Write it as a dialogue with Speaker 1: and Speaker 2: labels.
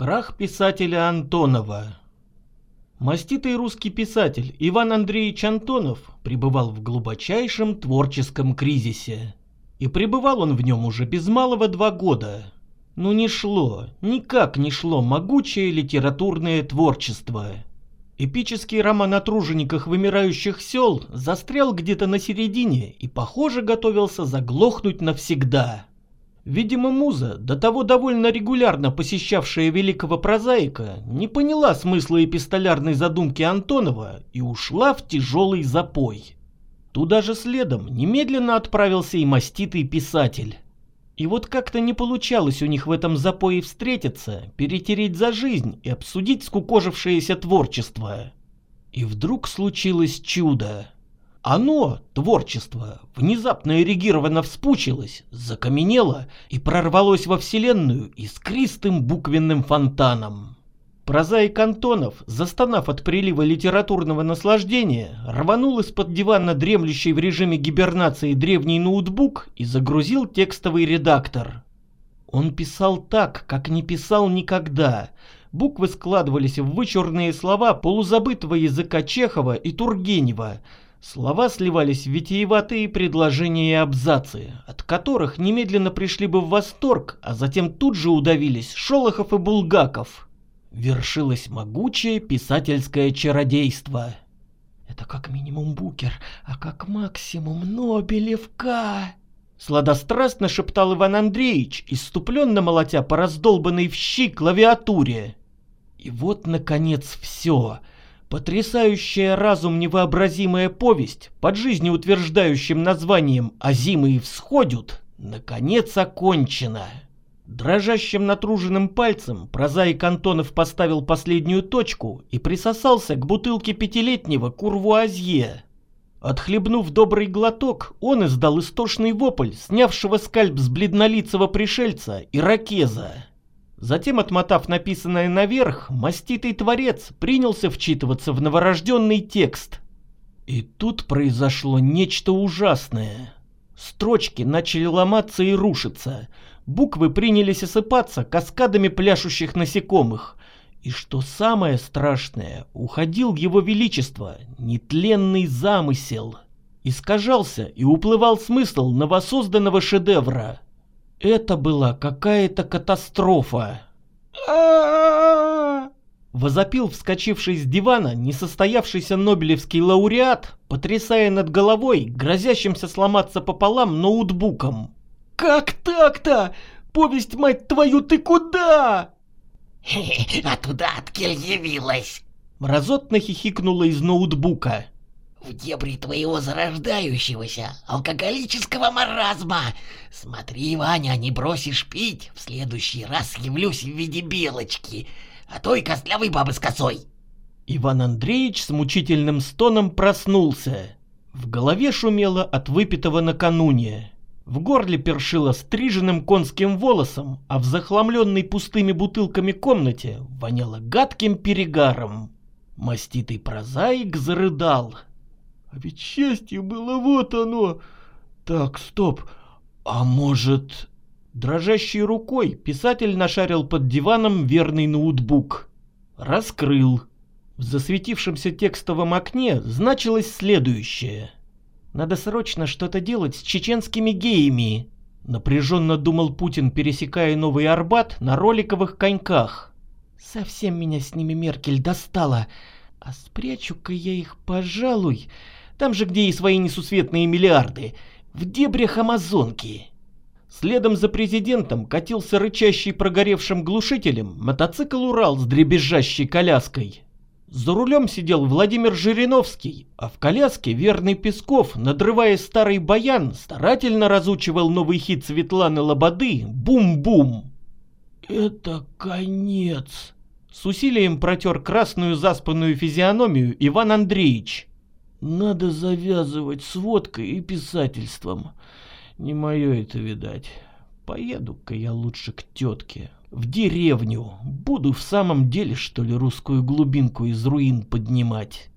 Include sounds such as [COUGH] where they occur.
Speaker 1: Крах писателя Антонова Маститый русский писатель Иван Андреевич Антонов пребывал в глубочайшем творческом кризисе. И пребывал он в нем уже без малого два года. Но не шло, никак не шло могучее литературное творчество. Эпический роман о тружениках вымирающих сел застрял где-то на середине и, похоже, готовился заглохнуть навсегда. Видимо, муза, до того довольно регулярно посещавшая великого прозаика, не поняла смысла эпистолярной задумки Антонова и ушла в тяжелый запой. Туда же следом немедленно отправился и маститый писатель. И вот как-то не получалось у них в этом запое встретиться, перетереть за жизнь и обсудить скукожившееся творчество. И вдруг случилось чудо. Оно, творчество, внезапно эрегированно вспучилось, закаменело и прорвалось во вселенную искристым буквенным фонтаном. Прозаик Антонов, застонав от прилива литературного наслаждения, рванул из-под дивана дремлющий в режиме гибернации древний ноутбук и загрузил текстовый редактор. Он писал так, как не писал никогда. Буквы складывались в вычурные слова полузабытого языка Чехова и Тургенева. Слова сливались в витиеватые предложения и абзацы, от которых немедленно пришли бы в восторг, а затем тут же удавились Шолохов и Булгаков вершилось могучее писательское чародейство. Это как минимум Букер, а как максимум Нобелевка. Сладострастно шептал Иван Андреевич, иступленно молотя по раздолбанной в щи клавиатуре. И вот, наконец, все. Потрясающая разум невообразимая повесть под жизнеутверждающим названием «Азимы и всходят» наконец окончена. Дрожащим натруженным пальцем прозаик Антонов поставил последнюю точку и присосался к бутылке пятилетнего курвуазье. Отхлебнув добрый глоток, он издал истошный вопль, снявшего скальп с бледнолицего пришельца и ракеза. Затем, отмотав написанное наверх, маститый творец принялся вчитываться в новорожденный текст. И тут произошло нечто ужасное. Строчки начали ломаться и рушиться — буквы принялись осыпаться каскадами пляшущих насекомых. И что самое страшное, уходил его величество, нетленный замысел. Искажался и уплывал смысл новосозданного шедевра. Это была какая-то катастрофа. Возопил вскочивший с дивана несостоявшийся нобелевский лауреат, потрясая над головой грозящимся сломаться пополам ноутбуком. «Как так-то? Повесть, мать твою, ты куда?» [LAUGHS]
Speaker 2: «А туда, откель явилась!»
Speaker 1: Мразотно хихикнула из ноутбука.
Speaker 2: «В дебри твоего зарождающегося алкоголического маразма! Смотри, Ваня, не бросишь пить, в следующий раз явлюсь в виде белочки, а то и костлявой бабы с косой!»
Speaker 1: Иван Андреевич с мучительным стоном проснулся. В голове шумело от выпитого накануне. В горле першило стриженным конским волосом, а в захламленной пустыми бутылками комнате воняло гадким перегаром. Маститый прозаик зарыдал. А ведь счастье было вот оно. Так, стоп. А может... Дрожащей рукой писатель нашарил под диваном верный ноутбук. Раскрыл. В засветившемся текстовом окне значилось следующее — надо срочно что-то делать с чеченскими геями. Напряженно думал Путин, пересекая Новый Арбат на роликовых коньках. Совсем меня с ними Меркель достала. А спрячу-ка я их, пожалуй, там же, где и свои несусветные миллиарды, в дебрях Амазонки. Следом за президентом катился рычащий прогоревшим глушителем мотоцикл «Урал» с дребезжащей коляской. За рулем сидел Владимир Жириновский, а в коляске верный Песков, надрывая старый баян, старательно разучивал новый хит Светланы Лободы «Бум-бум». «Это конец!» С усилием протер красную заспанную физиономию Иван Андреевич. «Надо завязывать с водкой и писательством. Не мое это, видать. Поеду-ка я лучше к тетке, в деревню. Буду в самом деле, что ли, русскую глубинку из руин поднимать.